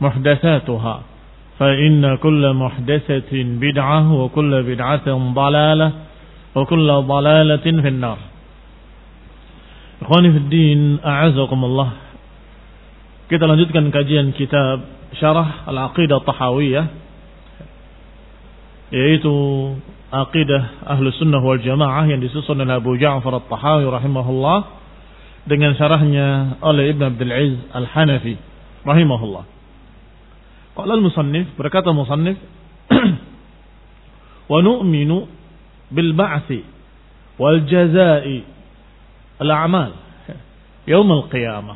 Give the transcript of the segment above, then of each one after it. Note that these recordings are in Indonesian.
محدثاتها فإن كل محدثة بدعة وكل بدعة ضلالة وكل ضلالة في النار إخواني في الدين أعزكم الله kita lanjutkan kajian kitab Syarah Al-Aqidah Tahawiyah yaitu Aqidah Ahlu Sunnah wal Jamaah yang disusun oleh Abu Ja'far At-Tahawi rahimahullah dengan syarahnya oleh Ibn Abdul Aziz Al-Hanafi rahimahullah. Qala al-musannif berkata musannif wa nu'minu bil ba'thi wal jazaa'i al-a'mal يوم القيامة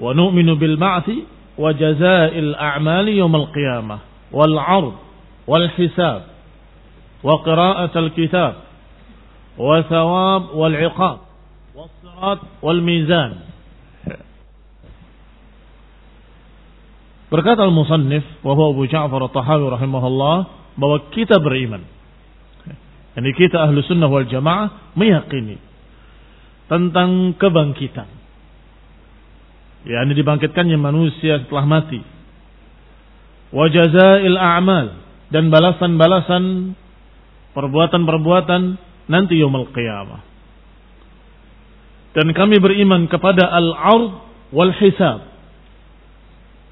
ونؤمن بالبعث وجزاء الأعمال يوم القيامة والعرض والحساب وقراءة الكتاب وثواب والعقاب والصراط والميزان Berkata al-musannif wa huwa Abu Ja'far at-Tahawi rahimahullah bahwa kita beriman. Ini kita ahlu sunnah wal jamaah meyakini tentang kebangkitan. Ya, ini dibangkitkannya manusia setelah mati. Wa jazail a'mal dan balasan-balasan perbuatan-perbuatan nanti yaumul qiyamah. Dan kami beriman kepada al-ard wal hisab.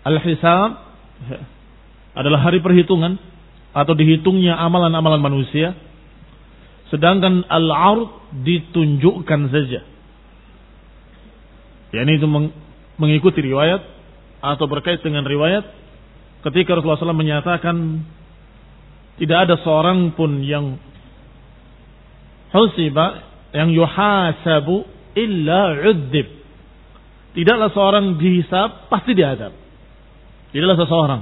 Al-hisab adalah hari perhitungan atau dihitungnya amalan-amalan manusia. Sedangkan al-ard ditunjukkan saja. Ya ini itu mengikuti riwayat atau berkait dengan riwayat ketika Rasulullah SAW menyatakan tidak ada seorang pun yang husiba yang yuhasabu illa udzib. Tidaklah seorang dihisab pasti diadab. Tidaklah seseorang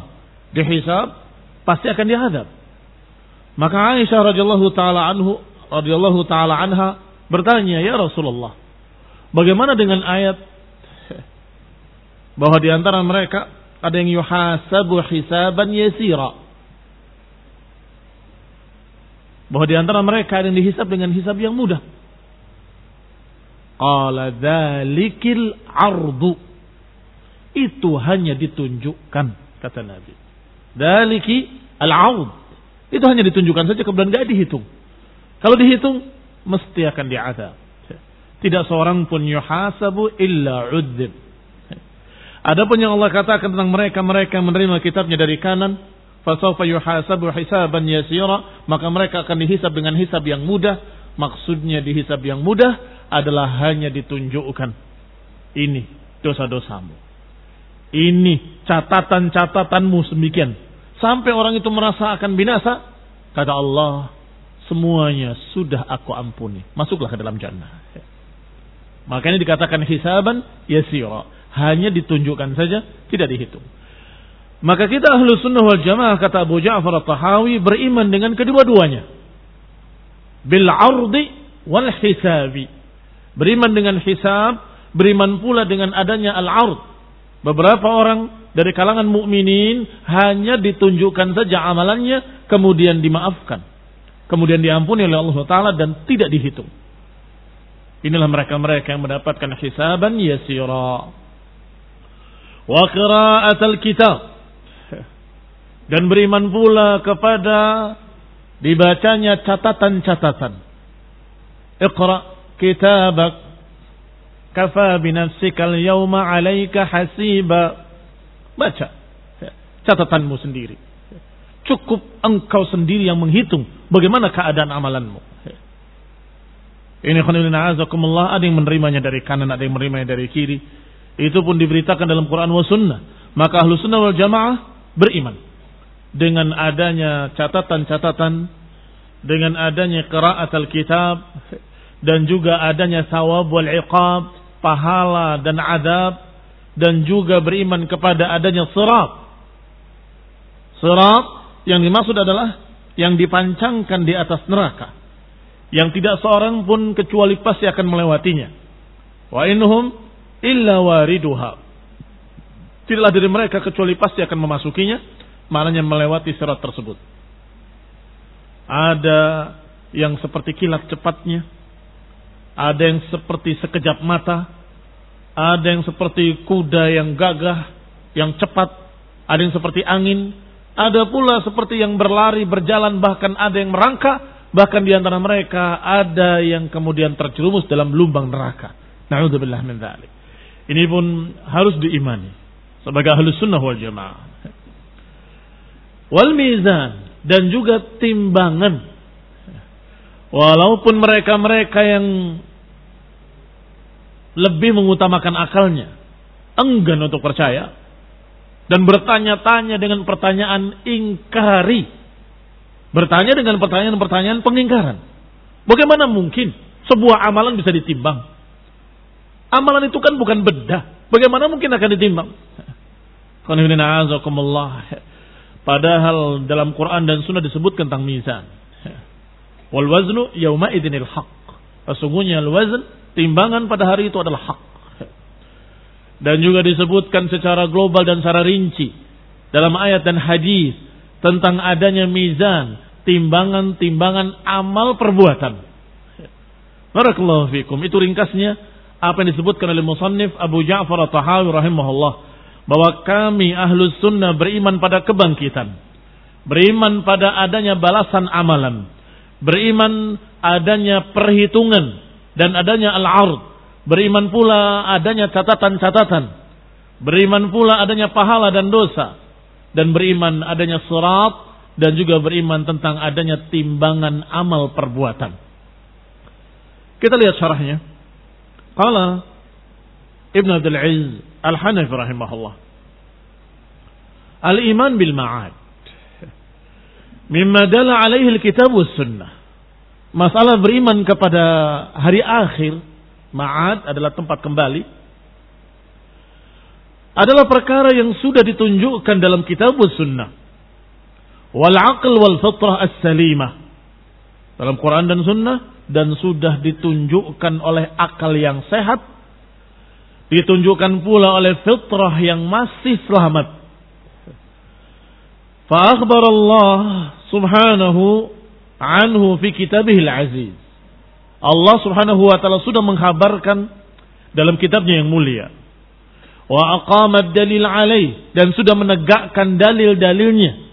dihisab pasti akan dihadap. Maka Aisyah radhiyallahu taala anhu radhiyallahu taala anha bertanya, "Ya Rasulullah, bagaimana dengan ayat bahwa di antara mereka ada yang yuhasabu hisaban yasira?" Bahwa di antara mereka ada yang dihisab dengan hisab yang mudah. Qala dzalikil ardu itu hanya ditunjukkan kata Nabi. Daliki al-aud. Itu hanya ditunjukkan saja kemudian tidak dihitung. Kalau dihitung mesti akan diazab. Tidak seorang pun yuhasabu illa udzib. Adapun yang Allah katakan tentang mereka-mereka menerima kitabnya dari kanan, fasawfa yuhasabu hisaban yasira, maka mereka akan dihisab dengan hisab yang mudah. Maksudnya dihisab yang mudah adalah hanya ditunjukkan ini dosa-dosamu. Ini catatan-catatanmu semikian. Sampai orang itu merasa akan binasa. Kata Allah, semuanya sudah aku ampuni. Masuklah ke dalam jannah. Makanya dikatakan hisaban yasira. Hanya ditunjukkan saja, tidak dihitung. Maka kita ahlu sunnah wal jamaah kata Abu Ja'far al-Tahawi beriman dengan kedua-duanya. Bil ardi wal hisabi. Beriman dengan hisab, beriman pula dengan adanya al-ard. Beberapa orang dari kalangan mukminin hanya ditunjukkan saja amalannya kemudian dimaafkan. Kemudian diampuni oleh Allah Taala dan tidak dihitung. Inilah mereka-mereka yang mendapatkan hisaban yasira. Wa qira'atul kitab. Dan beriman pula kepada dibacanya catatan-catatan. Iqra kitabak kafa binafsika al-yawma 'alaika hasiba. Baca catatanmu sendiri. Cukup engkau sendiri yang menghitung bagaimana keadaan amalanmu. Ini khonilin azakumullah ada yang menerimanya dari kanan, ada yang menerimanya dari kiri. Itu pun diberitakan dalam Quran wa sunnah. Maka ahlu sunnah wal jamaah beriman. Dengan adanya catatan-catatan. Dengan adanya qiraat al-kitab. Dan juga adanya sawab wal iqab. Pahala dan adab. Dan juga beriman kepada adanya sirat. Sirat yang dimaksud adalah yang dipancangkan di atas neraka yang tidak seorang pun kecuali pasti akan melewatinya. Wa inhum illa wariduha. Tidaklah dari mereka kecuali pasti akan memasukinya, maknanya melewati sirat tersebut. Ada yang seperti kilat cepatnya, ada yang seperti sekejap mata, ada yang seperti kuda yang gagah, yang cepat, ada yang seperti angin, ada pula seperti yang berlari, berjalan, bahkan ada yang merangkak, Bahkan di antara mereka ada yang kemudian terjerumus dalam lubang neraka. Na'udzubillah min dzalik. Ini pun harus diimani sebagai ahli sunnah wal jamaah. Wal mizan dan juga timbangan. Walaupun mereka-mereka yang lebih mengutamakan akalnya, enggan untuk percaya dan bertanya-tanya dengan pertanyaan ingkari Bertanya dengan pertanyaan-pertanyaan pengingkaran. Bagaimana mungkin sebuah amalan bisa ditimbang? Amalan itu kan bukan bedah. Bagaimana mungkin akan ditimbang? Padahal dalam Quran dan Sunnah disebutkan tentang mizan. Wal waznu yauma idinil haq. Sesungguhnya al wazn timbangan pada hari itu adalah hak. Dan juga disebutkan secara global dan secara rinci dalam ayat dan hadis tentang adanya mizan, timbangan-timbangan amal perbuatan. Barakallahu fikum. Itu ringkasnya apa yang disebutkan oleh musannif Abu Ja'far At-Tahawi rahimahullah bahwa kami ahlus sunnah beriman pada kebangkitan. Beriman pada adanya balasan amalan. Beriman adanya perhitungan dan adanya al-ard. Beriman pula adanya catatan-catatan. Beriman pula adanya pahala dan dosa dan beriman adanya surat dan juga beriman tentang adanya timbangan amal perbuatan. Kita lihat syarahnya. Qala Ibn Abdul Aziz Al-Hanafi rahimahullah. Al-iman bil ma'ad. Mimma dala alaihi al-kitab was sunnah. Masalah beriman kepada hari akhir, ma'ad adalah tempat kembali adalah perkara yang sudah ditunjukkan dalam kitab sunnah. Wal aql wal fitrah as-salimah. Dalam Quran dan sunnah dan sudah ditunjukkan oleh akal yang sehat. Ditunjukkan pula oleh fitrah yang masih selamat. Fa'akhbar Allah subhanahu anhu fi kitabihil aziz. Allah subhanahu wa ta'ala sudah menghabarkan dalam kitabnya yang mulia. Wa aqamat dalil alaih dan sudah menegakkan dalil-dalilnya.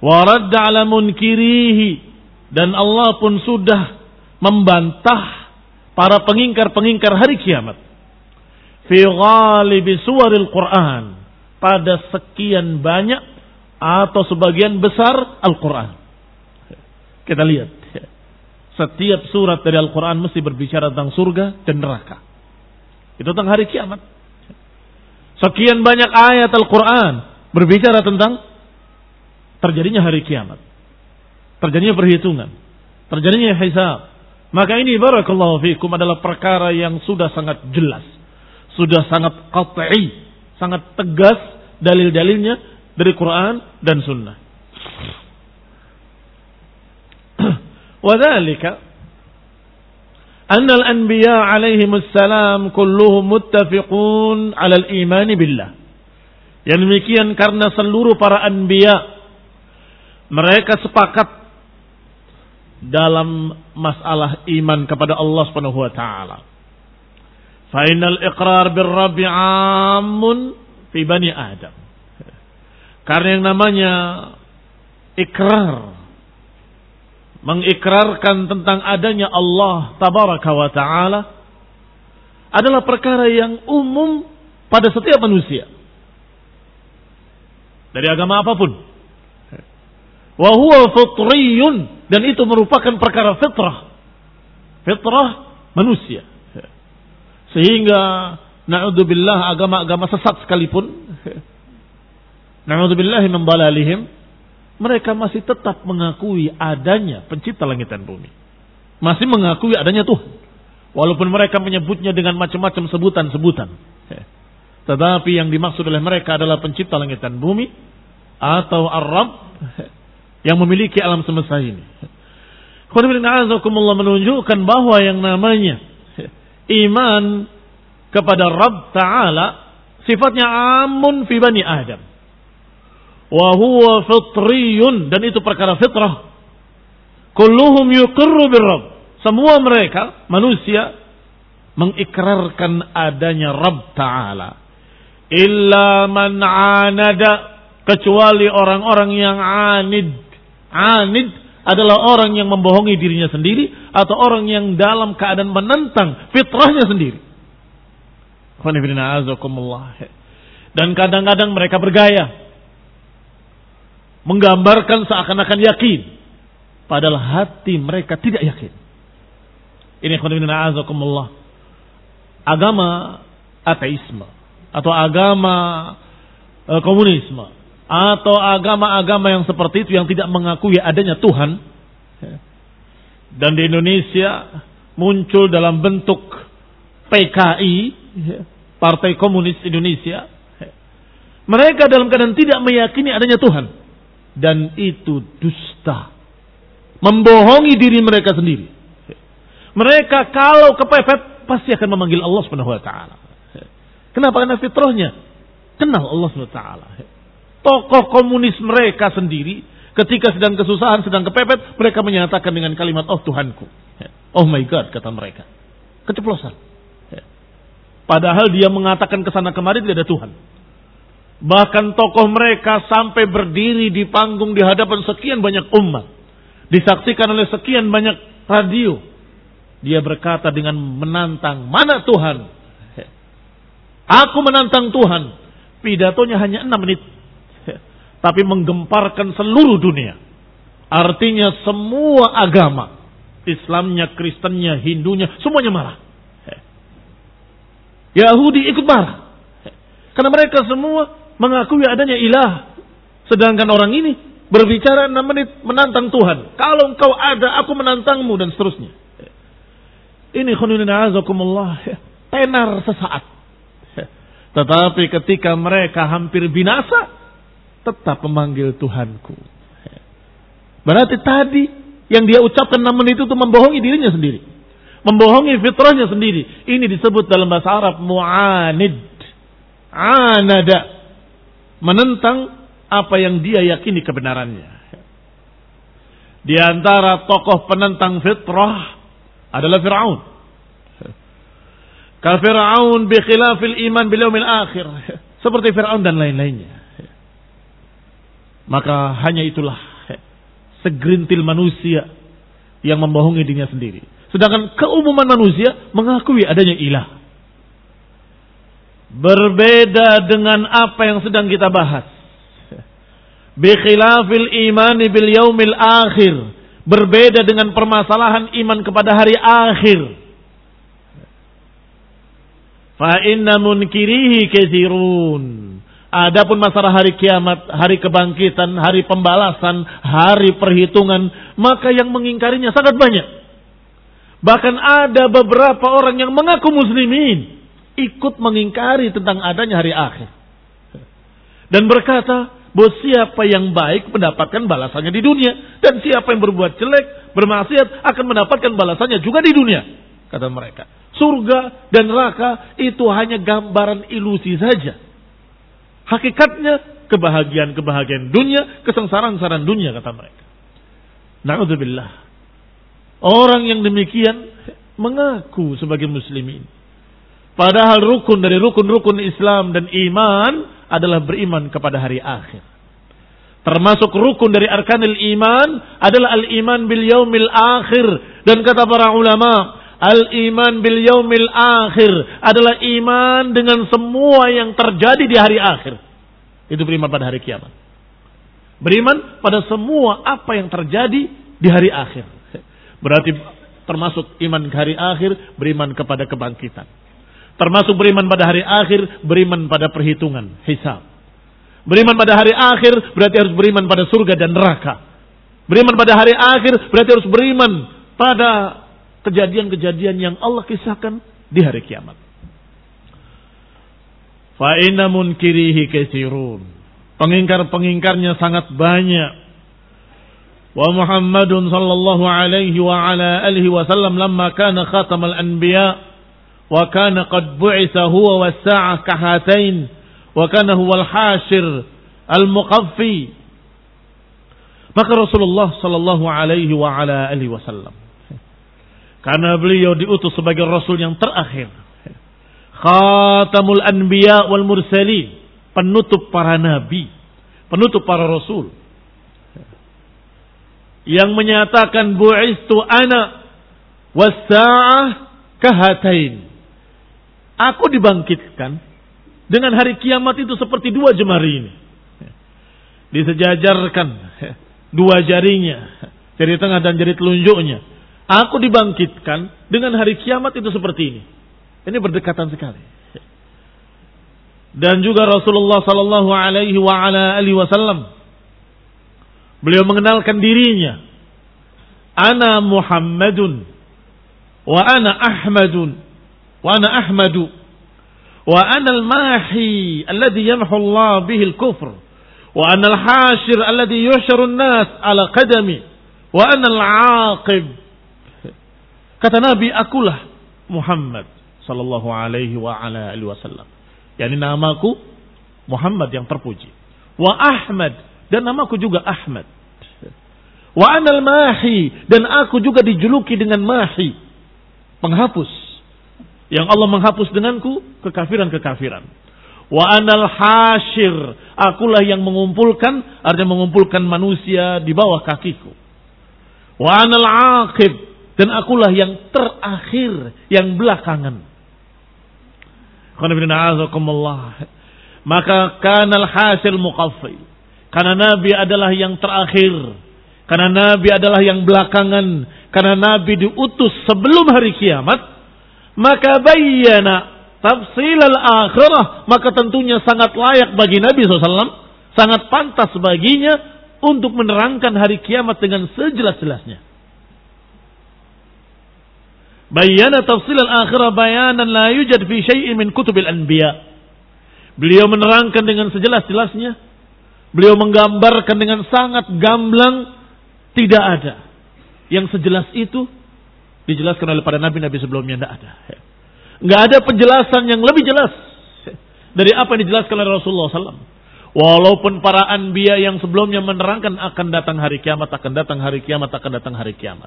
Wa radda ala munkirihi dan Allah pun sudah membantah para pengingkar-pengingkar hari kiamat. Fi ghalibi suwaril Quran pada sekian banyak atau sebagian besar Al-Quran kita lihat setiap surat dari Al-Quran mesti berbicara tentang surga dan neraka itu tentang hari kiamat Sekian banyak ayat Al-Quran berbicara tentang terjadinya hari kiamat. Terjadinya perhitungan. Terjadinya hisab. Maka ini barakallahu fikum adalah perkara yang sudah sangat jelas. Sudah sangat qat'i. Sangat tegas dalil-dalilnya dari Quran dan Sunnah. وذلك أن الأنبياء عليهم السلام كلهم متفقون على الإيمان بالله yang demikian karena seluruh para anbiya mereka sepakat dalam masalah iman kepada Allah Subhanahu wa taala. Fa innal iqrar bir rabbi amun fi bani Adam. Karena yang namanya ikrar mengikrarkan tentang adanya Allah tabaraka wa taala adalah perkara yang umum pada setiap manusia. Dari agama apa pun. Wa huwa fitriyun dan itu merupakan perkara fitrah. Fitrah manusia. Sehingga na'udzubillah agama-agama sesat sekalipun na'udzubillah min dalalihim mereka masih tetap mengakui adanya pencipta langit dan bumi. Masih mengakui adanya Tuhan. Walaupun mereka menyebutnya dengan macam-macam sebutan-sebutan. Tetapi yang dimaksud oleh mereka adalah pencipta langit dan bumi. Atau Ar-Rab yang memiliki alam semesta ini. Qadimillah menunjukkan bahwa yang namanya iman kepada Rabb Ta'ala sifatnya amun fi bani Adam wa huwa fitriyun dan itu perkara fitrah. Kulluhum yuqirru birrabb. Semua mereka manusia mengikrarkan adanya Rabb Ta'ala. Illa man anada kecuali orang-orang yang anid. Anid adalah orang yang membohongi dirinya sendiri atau orang yang dalam keadaan menentang fitrahnya sendiri. Dan kadang-kadang mereka bergaya menggambarkan seakan-akan yakin padahal hati mereka tidak yakin. Ini azakumullah. Agama ateisme atau agama e, komunisme atau agama-agama yang seperti itu yang tidak mengakui adanya Tuhan dan di Indonesia muncul dalam bentuk PKI Partai Komunis Indonesia mereka dalam keadaan tidak meyakini adanya Tuhan dan itu dusta. Membohongi diri mereka sendiri. Mereka kalau kepepet pasti akan memanggil Allah Subhanahu wa taala. Kenapa? Karena fitrahnya kenal Allah Subhanahu wa taala. Tokoh komunis mereka sendiri ketika sedang kesusahan, sedang kepepet, mereka menyatakan dengan kalimat oh Tuhanku. Oh my God kata mereka. Keceplosan. Padahal dia mengatakan ke sana kemari tidak ada Tuhan. Bahkan tokoh mereka sampai berdiri di panggung di hadapan sekian banyak umat. Disaksikan oleh sekian banyak radio. Dia berkata dengan menantang, mana Tuhan? Aku menantang Tuhan. Pidatonya hanya enam menit. Tapi menggemparkan seluruh dunia. Artinya semua agama. Islamnya, Kristennya, Hindunya, semuanya marah. Yahudi ikut marah. Karena mereka semua mengakui adanya ilah. Sedangkan orang ini berbicara 6 menit menantang Tuhan. Kalau engkau ada, aku menantangmu dan seterusnya. Ini khununina azakumullah. Tenar sesaat. Tetapi ketika mereka hampir binasa, tetap memanggil Tuhanku. Berarti tadi yang dia ucapkan 6 menit itu membohongi dirinya sendiri. Membohongi fitrahnya sendiri. Ini disebut dalam bahasa Arab mu'anid. Anada menentang apa yang dia yakini kebenarannya. Di antara tokoh penentang fitrah adalah Fir'aun. Ka Fir'aun bi khilafil iman bil yaumil akhir. Seperti Fir'aun dan lain-lainnya. Maka hanya itulah segerintil manusia yang membohongi dirinya sendiri. Sedangkan keumuman manusia mengakui adanya ilah. Berbeda dengan apa yang sedang kita bahas. Bikhilafil imani bil yaumil akhir. Berbeda dengan permasalahan iman kepada hari akhir. Fa inna munkirihi katsirun. Adapun masalah hari kiamat, hari kebangkitan, hari pembalasan, hari perhitungan, maka yang mengingkarinya sangat banyak. Bahkan ada beberapa orang yang mengaku muslimin ikut mengingkari tentang adanya hari akhir. Dan berkata, bahwa siapa yang baik mendapatkan balasannya di dunia. Dan siapa yang berbuat jelek, bermaksiat akan mendapatkan balasannya juga di dunia. Kata mereka. Surga dan neraka itu hanya gambaran ilusi saja Hakikatnya kebahagiaan-kebahagiaan dunia, kesengsaraan-kesengsaraan dunia kata mereka. Na'udzubillah. Orang yang demikian mengaku sebagai muslimin. Padahal rukun dari rukun-rukun Islam dan iman adalah beriman kepada hari akhir. Termasuk rukun dari arkanil iman adalah al-iman bil yaumil akhir. Dan kata para ulama, Al-iman bil yaumil akhir adalah iman dengan semua yang terjadi di hari akhir. Itu beriman pada hari kiamat. Beriman pada semua apa yang terjadi di hari akhir. Berarti termasuk iman ke hari akhir, beriman kepada kebangkitan. Termasuk beriman pada hari akhir, beriman pada perhitungan, hisab. Beriman pada hari akhir berarti harus beriman pada surga dan neraka. Beriman pada hari akhir berarti harus beriman pada kejadian-kejadian yang Allah kisahkan di hari kiamat. Fa inna munkirihi katsirun. Pengingkar-pengingkarnya sangat banyak. Wa Muhammadun sallallahu alaihi wa ala alihi wasallam lamma kana khatamal anbiya wa kana qad bu'itha huwa was-sa'ah kahatain wa kana huwa al-hashir al-muqaffi. Maka Rasulullah sallallahu alaihi wa ala alihi wasallam karena beliau diutus sebagai rasul yang terakhir. Khatamul anbiya wal mursalin. Penutup para nabi. Penutup para rasul. Yang menyatakan bu'istu ana wasa'ah kahatain. Aku dibangkitkan dengan hari kiamat itu seperti dua jemari ini. Disejajarkan dua jarinya. Jari tengah dan jari telunjuknya Aku dibangkitkan dengan hari kiamat itu seperti ini. Ini berdekatan sekali. Dan juga Rasulullah Sallallahu Alaihi Wasallam beliau mengenalkan dirinya. Ana Muhammadun wa ana Ahmadun wa ana Ahmadu wa ana al-mahi alladhi yamhu Allah bihi al-kufr wa ana al-hashir alladhi yuhsharu an-nas ala qadami wa ana al-aqib Kata Nabi, akulah Muhammad sallallahu alaihi wa ala alihi wasallam. Yani namaku Muhammad yang terpuji. Wa Ahmad dan namaku juga Ahmad. Wa anal mahi dan aku juga dijuluki dengan mahi. Penghapus. Yang Allah menghapus denganku kekafiran-kekafiran. Wa anal hashir. Akulah yang mengumpulkan, artinya mengumpulkan manusia di bawah kakiku. Wa anal aqib dan akulah yang terakhir, yang belakangan. Maka kanal hasil muqaffi. Karena Nabi adalah yang terakhir. Karena Nabi adalah yang belakangan. Karena Nabi diutus sebelum hari kiamat. Maka bayyana tafsil al-akhirah. Maka tentunya sangat layak bagi Nabi SAW. Sangat pantas baginya untuk menerangkan hari kiamat dengan sejelas-jelasnya. Bayana tafsil al-akhirah bayanan la yujad fi syai'in min kutubil anbiya. Beliau menerangkan dengan sejelas-jelasnya. Beliau menggambarkan dengan sangat gamblang. Tidak ada. Yang sejelas itu dijelaskan oleh para nabi-nabi sebelumnya. Tidak ada. Nggak ada penjelasan yang lebih jelas dari apa yang dijelaskan oleh Rasulullah SAW. Walaupun para anbiya yang sebelumnya menerangkan akan datang hari kiamat, akan datang hari kiamat, akan datang hari kiamat.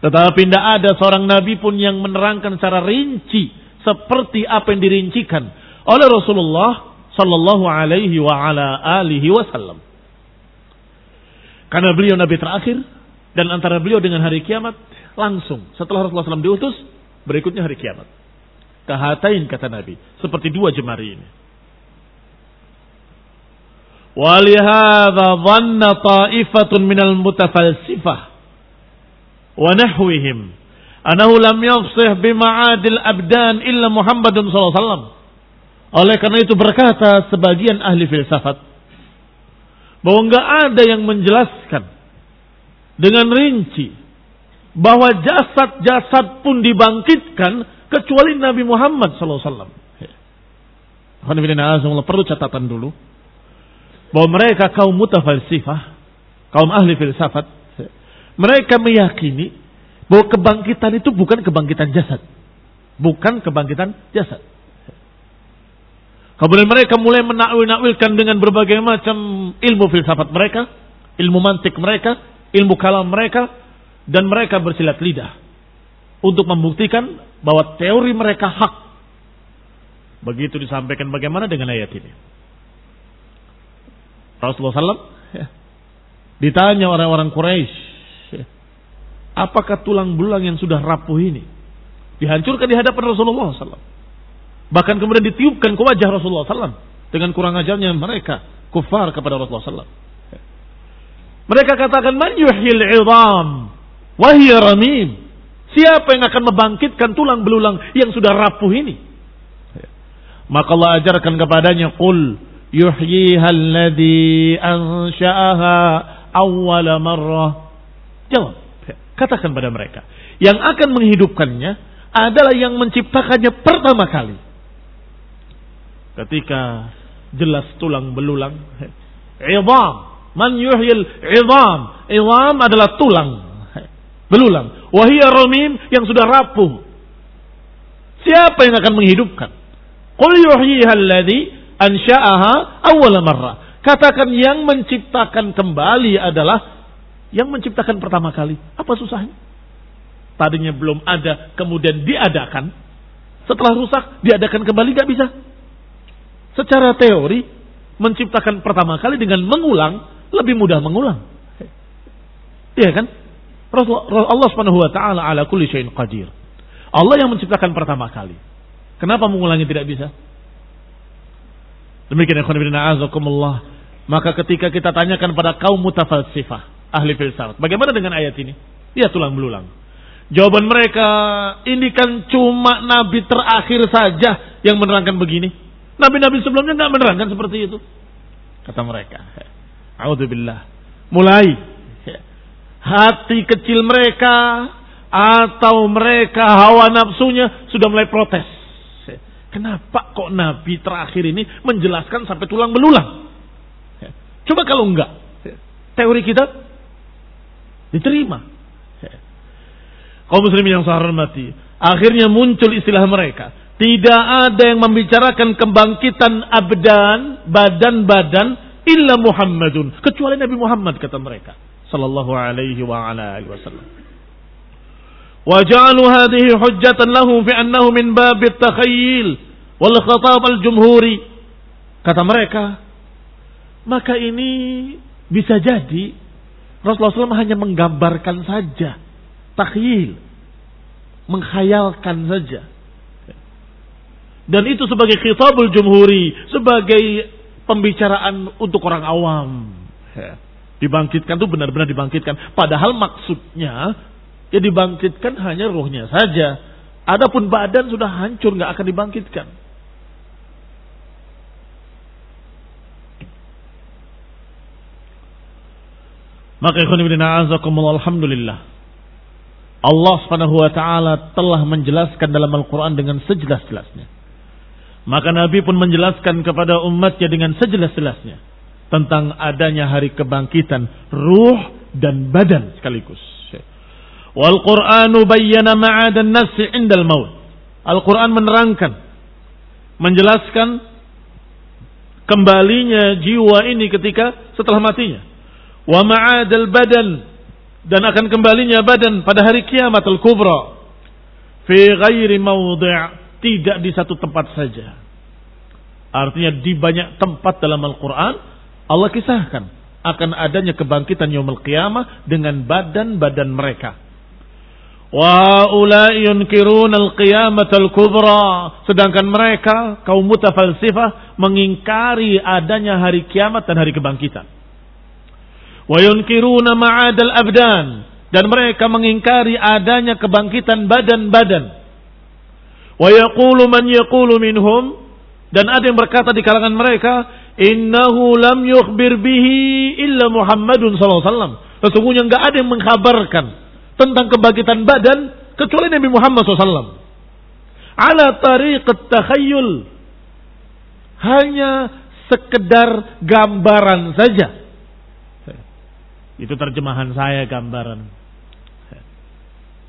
Tetapi tidak ada seorang nabi pun yang menerangkan secara rinci seperti apa yang dirincikan oleh Rasulullah sallallahu alaihi wa ala alihi wasallam. Karena beliau nabi terakhir dan antara beliau dengan hari kiamat langsung setelah Rasulullah SAW diutus berikutnya hari kiamat. Kahatain kata Nabi seperti dua jemari ini. Oleh karena itu berkata sebagian ahli filsafat bahwa enggak ada yang menjelaskan dengan rinci bahwa jasad-jasad pun dibangkitkan kecuali Nabi Muhammad SAW. Perlu catatan dulu bahwa mereka kaum mutafalsifah, kaum ahli filsafat, mereka meyakini bahwa kebangkitan itu bukan kebangkitan jasad, bukan kebangkitan jasad. Kemudian mereka mulai menakwil-nakwilkan dengan berbagai macam ilmu filsafat mereka, ilmu mantik mereka, ilmu kalam mereka, dan mereka bersilat lidah untuk membuktikan bahwa teori mereka hak. Begitu disampaikan bagaimana dengan ayat ini. Rasulullah SAW ya, ditanya orang-orang Quraisy, ya, apakah tulang belulang yang sudah rapuh ini dihancurkan di hadapan Rasulullah SAW? Bahkan kemudian ditiupkan ke wajah Rasulullah SAW dengan kurang ajarnya mereka kufar kepada Rasulullah SAW. Ya. Mereka katakan man yuhyil idham Wahia ramim. Siapa yang akan membangkitkan tulang belulang yang sudah rapuh ini? Maka Allah ajarkan kepadanya, Qul yuhyiha alladhi ansha'aha awwala marrah. Jawab. Katakan pada mereka. Yang akan menghidupkannya adalah yang menciptakannya pertama kali. Ketika jelas tulang belulang. Idham. Man yuhyil idham. Idham adalah tulang belulang. Wahia romim yang sudah rapuh. Siapa yang akan menghidupkan? Qul yuhyiha alladhi ansha'aha awwala marra. Katakan yang menciptakan kembali adalah yang menciptakan pertama kali. Apa susahnya? Tadinya belum ada, kemudian diadakan. Setelah rusak, diadakan kembali gak bisa. Secara teori, menciptakan pertama kali dengan mengulang, lebih mudah mengulang. Iya kan? Allah Subhanahu wa taala ala kulli syai'in qadir. Allah yang menciptakan pertama kali. Kenapa mengulangi tidak bisa? Demikian ikhwan bin a'azakumullah. Maka ketika kita tanyakan pada kaum mutafalsifah, ahli filsafat, bagaimana dengan ayat ini? Ya tulang belulang. Jawaban mereka, ini kan cuma nabi terakhir saja yang menerangkan begini. Nabi-nabi sebelumnya nggak menerangkan seperti itu. Kata mereka. A'udzubillah. Mulai hati kecil mereka atau mereka hawa nafsunya sudah mulai protes. Kenapa kok Nabi terakhir ini menjelaskan sampai tulang belulang? Coba kalau enggak, teori kita diterima. Kau muslimin yang saya hormati, akhirnya muncul istilah mereka. Tidak ada yang membicarakan kebangkitan abdan, badan-badan, illa Muhammadun. Kecuali Nabi Muhammad kata mereka sallallahu alaihi wa ala alihi wasallam. Wa ja'alu hadhihi hujjatan lahu fi annahu min bab at-takhayyul wal al-jumhuri. Kata mereka, maka ini bisa jadi Rasulullah SAW hanya menggambarkan saja, takhyil, menghayalkan saja. Dan itu sebagai khitabul jumhuri, sebagai pembicaraan untuk orang awam. Dibangkitkan itu benar-benar dibangkitkan. Padahal maksudnya ya dibangkitkan hanya rohnya saja. Adapun badan sudah hancur nggak akan dibangkitkan. Maka ikhwan alhamdulillah. Allah Subhanahu wa taala telah menjelaskan dalam Al-Qur'an dengan sejelas-jelasnya. Maka Nabi pun menjelaskan kepada umatnya dengan sejelas-jelasnya tentang adanya hari kebangkitan ruh dan badan sekaligus. Wal Qur'anu bayyana ma'adan nafsi indal maut. Al-Qur'an menerangkan menjelaskan kembalinya jiwa ini ketika setelah matinya. Wa ma'adal badan dan akan kembalinya badan pada hari kiamat al-kubra fi ghairi mawdi' tidak di satu tempat saja. Artinya di banyak tempat dalam Al-Qur'an Allah kisahkan akan adanya kebangkitan yaumul qiyamah dengan badan-badan mereka. Wa ulai yunkirun al-qiyamah al-kubra. Sedangkan mereka kaum mutafalsifah mengingkari adanya hari kiamat dan hari kebangkitan. Wa yunkiruna ma'ad al-abdan dan mereka mengingkari adanya kebangkitan badan-badan. Wa yaqulu man yaqulu minhum dan ada yang berkata di kalangan mereka, "Innahu lam yukhbir bihi illa Muhammadun sallallahu alaihi wasallam." Sesungguhnya enggak ada yang mengkhabarkan tentang kebangkitan badan kecuali Nabi Muhammad SAW. Ala tariqat takhayyul. Hanya sekedar gambaran saja. Itu terjemahan saya gambaran.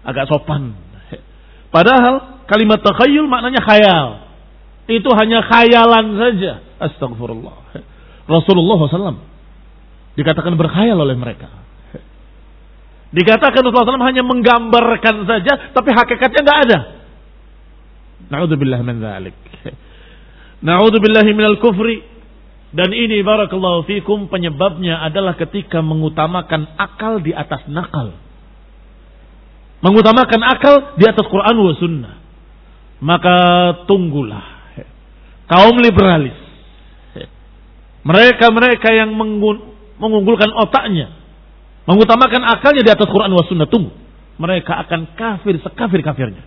Agak sopan. Padahal kalimat takhayyul maknanya khayal. Itu hanya khayalan saja. Astagfirullah. Rasulullah SAW dikatakan berkhayal oleh mereka. Dikatakan Rasulullah SAW hanya menggambarkan saja, tapi hakikatnya nggak ada. Naudzubillah min dzalik. Naudzubillah minal kufri dan ini barakallahu fikum penyebabnya adalah ketika mengutamakan akal di atas nakal. Mengutamakan akal di atas Quran wa sunnah. Maka tunggulah. Kaum liberalis. Mereka-mereka yang mengunggulkan otaknya. Mengutamakan akalnya di atas Quran wa sunnah. Tunggu. Mereka akan kafir sekafir-kafirnya.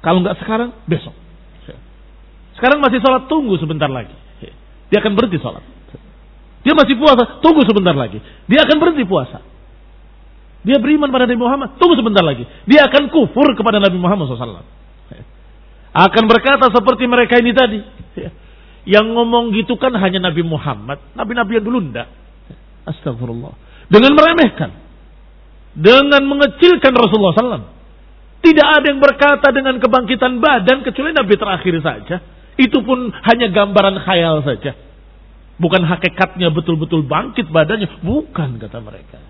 Kalau nggak sekarang, besok. Sekarang masih sholat tunggu sebentar lagi. Dia akan berhenti sholat. Dia masih puasa, tunggu sebentar lagi. Dia akan berhenti puasa. Dia beriman pada Nabi Muhammad, tunggu sebentar lagi. Dia akan kufur kepada Nabi Muhammad SAW. Akan berkata seperti mereka ini tadi. Yang ngomong gitu kan hanya Nabi Muhammad. Nabi-Nabi yang dulu enggak. Astagfirullah. Dengan meremehkan. Dengan mengecilkan Rasulullah SAW. Tidak ada yang berkata dengan kebangkitan badan kecuali Nabi terakhir saja. Itu pun hanya gambaran khayal saja. Bukan hakikatnya betul-betul bangkit badannya. Bukan kata mereka.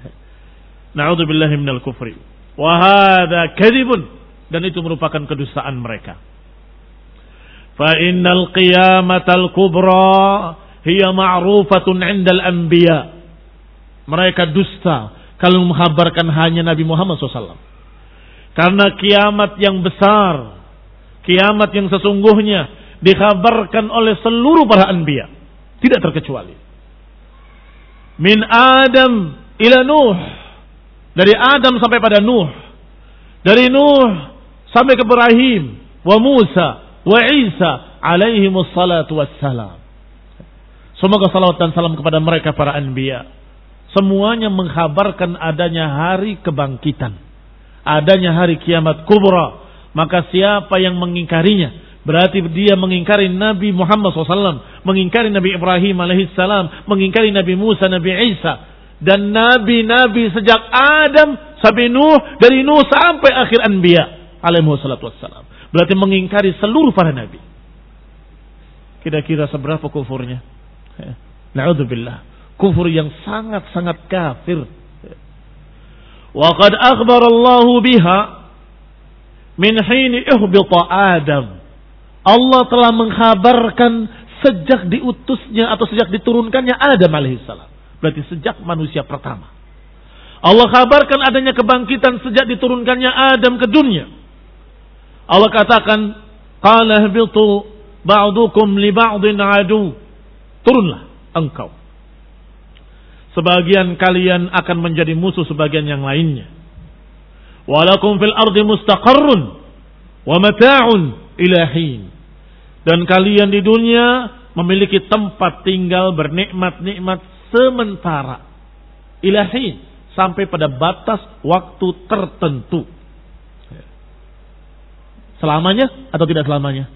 Na'udzubillahi minal kufri. Wahada kadibun. Dan itu merupakan kedustaan mereka. Innal qiyamatal kubra hiya ma'rufatun indal anbiya. Mereka dusta kalau menghabarkan hanya Nabi Muhammad SAW. Karena kiamat yang besar, kiamat yang sesungguhnya dikhabarkan oleh seluruh para anbiya, tidak terkecuali. Min Adam ila Nuh. Dari Adam sampai pada Nuh. Dari Nuh sampai ke Ibrahim, wa Musa, wa Isa alaihi wassalatu wassalam. Semoga salawat dan salam kepada mereka para anbiya. Semuanya mengkhabarkan adanya hari kebangkitan. Adanya hari kiamat kubra. Maka siapa yang mengingkarinya Berarti dia mengingkari Nabi Muhammad SAW, mengingkari Nabi Ibrahim alaihissalam, mengingkari Nabi Musa, Nabi Isa, dan nabi-nabi sejak Adam sampai Nuh, dari Nuh sampai akhir Anbiya alaihissalam. Berarti mengingkari seluruh para nabi. Kira-kira seberapa kufurnya? Na'udzubillah. Kufur yang sangat-sangat kafir. Wa qad akhbar Allah biha min hini ihbita Adam Allah telah menghabarkan sejak diutusnya atau sejak diturunkannya Adam alaihissalam. Berarti sejak manusia pertama. Allah kabarkan adanya kebangkitan sejak diturunkannya Adam ke dunia. Allah katakan, "Qala habitu ba'dukum li ba'din adu." Turunlah engkau. Sebagian kalian akan menjadi musuh sebagian yang lainnya. Walakum fil ardi mustaqarrun wa mata'un ilahin. Dan kalian di dunia memiliki tempat tinggal bernikmat-nikmat sementara. Ilahi sampai pada batas waktu tertentu. Selamanya atau tidak selamanya?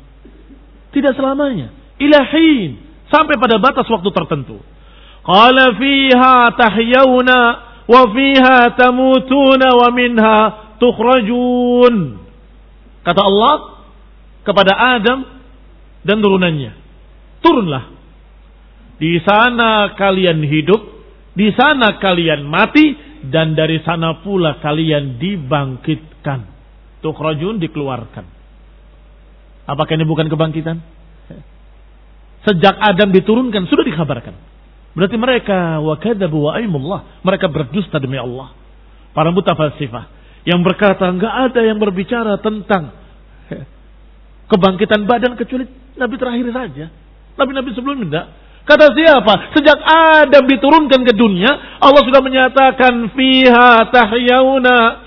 Tidak selamanya. Ilahi sampai pada batas waktu tertentu. Qala fiha tahyawna wa fiha tamutuna wa minha tukhrajun. Kata Allah kepada Adam dan turunannya. Turunlah. Di sana kalian hidup, di sana kalian mati, dan dari sana pula kalian dibangkitkan. Tukhrajun dikeluarkan. Apakah ini bukan kebangkitan? Sejak Adam diturunkan sudah dikabarkan. Berarti mereka wa kadzabu wa aimullah, mereka berdusta demi Allah. Para mutafalsifah yang berkata enggak ada yang berbicara tentang kebangkitan badan kecuali Nabi terakhir saja. Nabi-nabi sebelumnya tidak. Kata siapa? Sejak Adam diturunkan ke dunia, Allah sudah menyatakan fiha tahyauna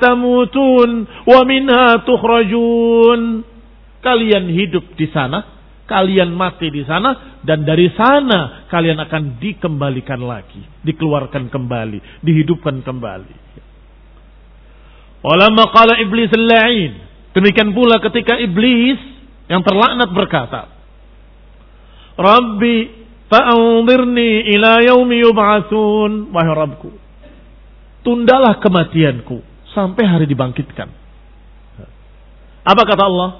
tamutun wa minha tukhrajun. Kalian hidup di sana, kalian mati di sana dan dari sana kalian akan dikembalikan lagi, dikeluarkan kembali, dihidupkan kembali. Walamma qala iblis al-la'in. Demikian pula ketika iblis yang terlaknat berkata, Rabbi fa'anzirni ila yaumi yub'atsun. Wahai Rabbku, tundalah kematianku sampai hari dibangkitkan. Apa kata Allah?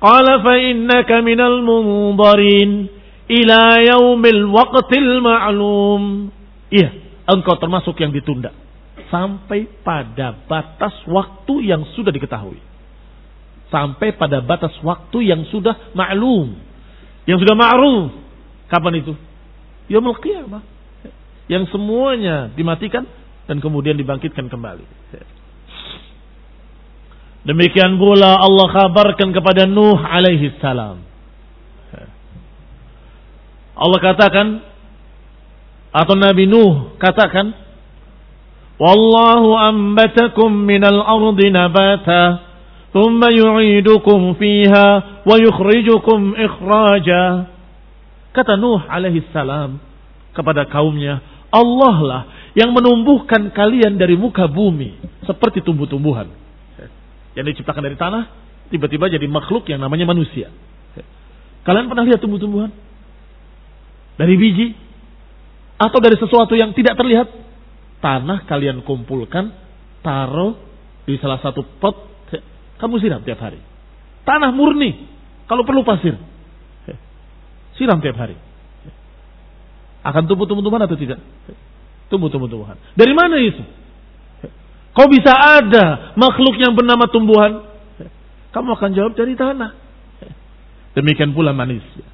Qala fa innaka minal munzarin ila yaumil waqtil ma'lum. Iya, engkau termasuk yang ditunda sampai pada batas waktu yang sudah diketahui. Sampai pada batas waktu yang sudah maklum. Yang sudah ma'ruf. Kapan itu? Yaumul qiyamah. Yang semuanya dimatikan dan kemudian dibangkitkan kembali. Demikian pula Allah kabarkan kepada Nuh alaihi salam. Allah katakan atau Nabi Nuh katakan Wallahu ambatakum minal ardi nabata ثم يعيدكم فيها ويخرجكم إخراجا kata Nuh alaihi salam kepada kaumnya Allah lah yang menumbuhkan kalian dari muka bumi seperti tumbuh-tumbuhan yang diciptakan dari tanah tiba-tiba jadi makhluk yang namanya manusia kalian pernah lihat tumbuh-tumbuhan dari biji atau dari sesuatu yang tidak terlihat tanah kalian kumpulkan taruh di salah satu pot kamu siram tiap hari. Tanah murni. Kalau perlu pasir. Siram tiap hari. Akan tumbuh tumbuhan atau tidak? Tumbuh tumbuhan. Dari mana itu? Kau bisa ada makhluk yang bernama tumbuhan? Kamu akan jawab dari tanah. Demikian pula manusia.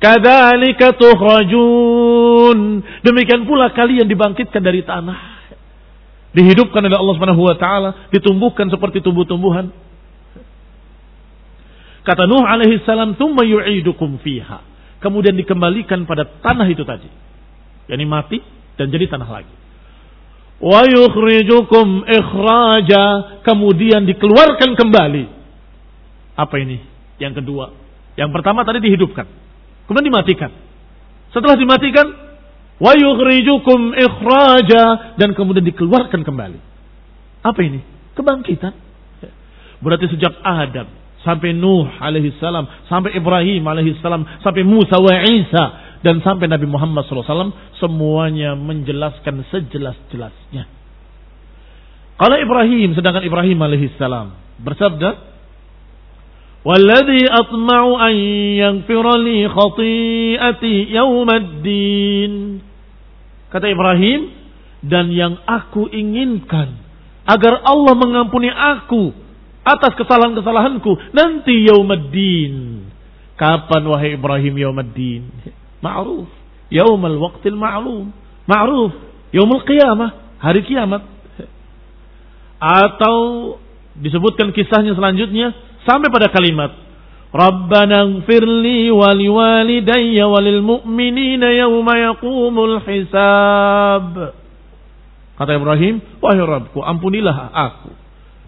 Kadzalika tukhrajun. Demikian pula kalian dibangkitkan dari tanah. Dihidupkan oleh Allah Subhanahu wa taala, ditumbuhkan seperti tumbuh-tumbuhan. Kata Nuh alaihi salam, "Tsumma yu'idukum fiha." Kemudian dikembalikan pada tanah itu tadi. Yani mati dan jadi tanah lagi. Wa yukhrijukum ikhraja, kemudian dikeluarkan kembali. Apa ini? Yang kedua. Yang pertama tadi dihidupkan. Kemudian dimatikan. Setelah dimatikan, wa yukhrijukum ikhraja dan kemudian dikeluarkan kembali. Apa ini? Kebangkitan. Berarti sejak Adam sampai Nuh alaihi salam, sampai Ibrahim alaihi salam, sampai Musa wa Isa dan sampai Nabi Muhammad SAW semuanya menjelaskan sejelas-jelasnya. Kalau Ibrahim sedangkan Ibrahim alaihi salam bersabda, "Walladhi atma'u an yaghfira li khati'ati yaumaddin." Kata Ibrahim, dan yang aku inginkan agar Allah mengampuni aku atas kesalahan-kesalahanku nanti yaumaddin. Kapan wahai Ibrahim yaumaddin? Ma'ruf. Yaumal waqtil ma'lum. Ma'ruf. Yaumul qiyamah. Hari kiamat. Atau disebutkan kisahnya selanjutnya sampai pada kalimat Rabbana gfirli wali walidayya walil mu'minina yawma yaqumul hisab. Kata Ibrahim, wahai Rabbku, ampunilah aku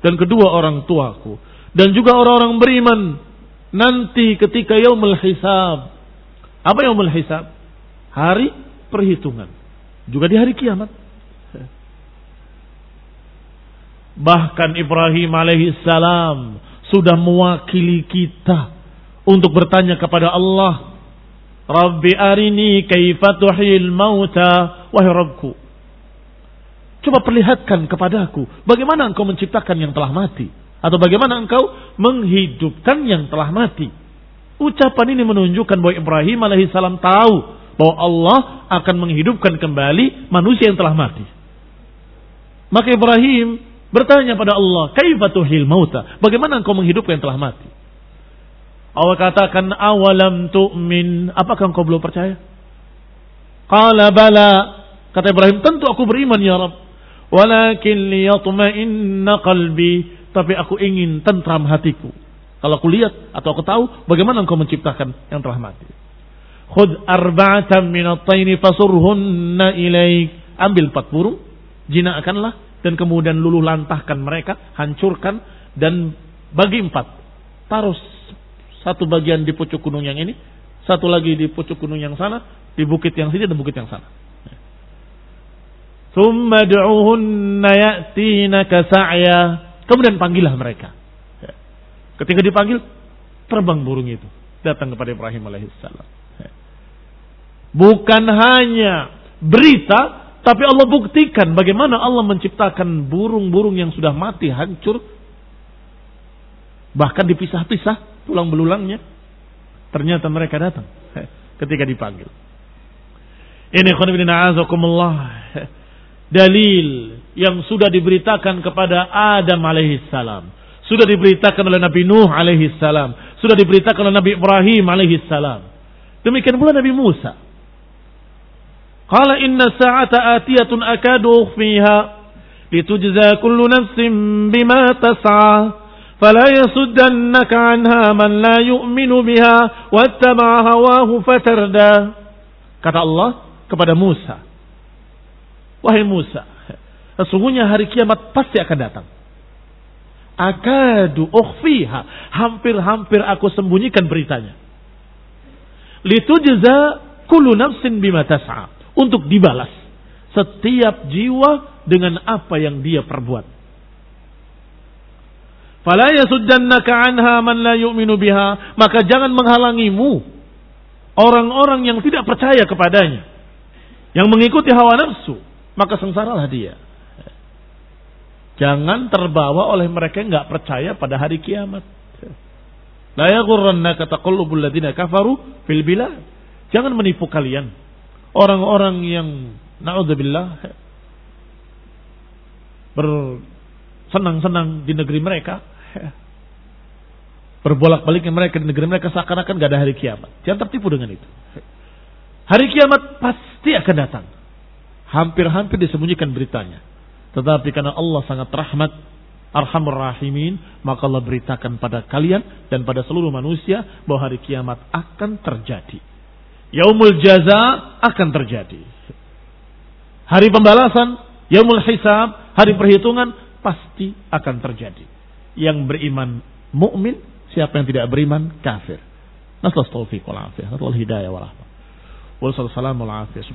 dan kedua orang tuaku dan juga orang-orang beriman nanti ketika yaumul hisab. Apa yaumul hisab? Hari perhitungan. Juga di hari kiamat. Bahkan Ibrahim alaihissalam sudah mewakili kita untuk bertanya kepada Allah, Rabbi arini kaifa tuhil mauta wahai Rabbku Coba perlihatkan kepadaku bagaimana engkau menciptakan yang telah mati atau bagaimana engkau menghidupkan yang telah mati. Ucapan ini menunjukkan bahwa Ibrahim alaihissalam tahu bahwa Allah akan menghidupkan kembali manusia yang telah mati. Maka Ibrahim bertanya pada Allah, "Kaifatuhil mauta?" Bagaimana engkau menghidupkan yang telah mati? Allah katakan, "Awalam tu'min?" Apakah engkau belum percaya? Qala bala. Kata Ibrahim, "Tentu aku beriman ya Rabb." Walakin liyatma'inna qalbi. Tapi aku ingin tentram hatiku. Kalau aku lihat atau aku tahu bagaimana engkau menciptakan yang telah mati. Khud arba'atan min at-tayni fasurhunna ilaik. Ambil empat burung, jinakkanlah dan kemudian luluh lantahkan mereka, hancurkan dan bagi empat. Taruh satu bagian di pucuk gunung yang ini, satu lagi di pucuk gunung yang sana, di bukit yang sini dan bukit yang sana. Kemudian panggillah mereka. Ketika dipanggil, terbang burung itu. Datang kepada Ibrahim alaihissalam. Bukan hanya berita, tapi Allah buktikan bagaimana Allah menciptakan burung-burung yang sudah mati, hancur. Bahkan dipisah-pisah tulang belulangnya. Ternyata mereka datang ketika dipanggil. Ini khonibina azakumullah. Dalil yang sudah diberitakan kepada Adam alaihissalam. Sudah diberitakan oleh Nabi Nuh alaihissalam. Sudah diberitakan oleh Nabi Ibrahim alaihissalam. Demikian pula Nabi Musa. Qala inna sa'ata atiyatun akadu ukhfiha litujza kullu nafsin bima tas'a فلا يصدنك عنها من لا يؤمن بها واتبع هواه فتردى kata Allah kepada Musa wahai Musa sesungguhnya hari kiamat pasti akan datang akadu ukhfiha. Hampir-hampir aku sembunyikan beritanya. Litujza kullu nafsin bima tas'a. Untuk dibalas setiap jiwa dengan apa yang dia perbuat. Fala yasuddannaka anha man la yu'minu biha, maka jangan menghalangimu orang-orang yang tidak percaya kepadanya, yang mengikuti hawa nafsu, maka sengsaralah dia. Jangan terbawa oleh mereka yang nggak percaya pada hari kiamat. La yaghurrannaka taqallubul ladina kafaru fil bilad. Jangan menipu kalian orang-orang yang naudzubillah bersenang-senang di negeri mereka berbolak-baliknya mereka di negeri mereka seakan-akan gak ada hari kiamat. Jangan tertipu dengan itu. Hari kiamat pasti akan datang. Hampir-hampir disembunyikan beritanya. Tetapi karena Allah sangat rahmat, arhamur rahimin, maka Allah beritakan pada kalian dan pada seluruh manusia bahwa hari kiamat akan terjadi yaumul jaza akan terjadi. Hari pembalasan, yaumul hisab, hari perhitungan pasti akan terjadi. Yang beriman mukmin, siapa yang tidak beriman kafir. Nasallahu taufiq wal afiyah, hidayah wal rahmah. Wassalamu ala afiyah.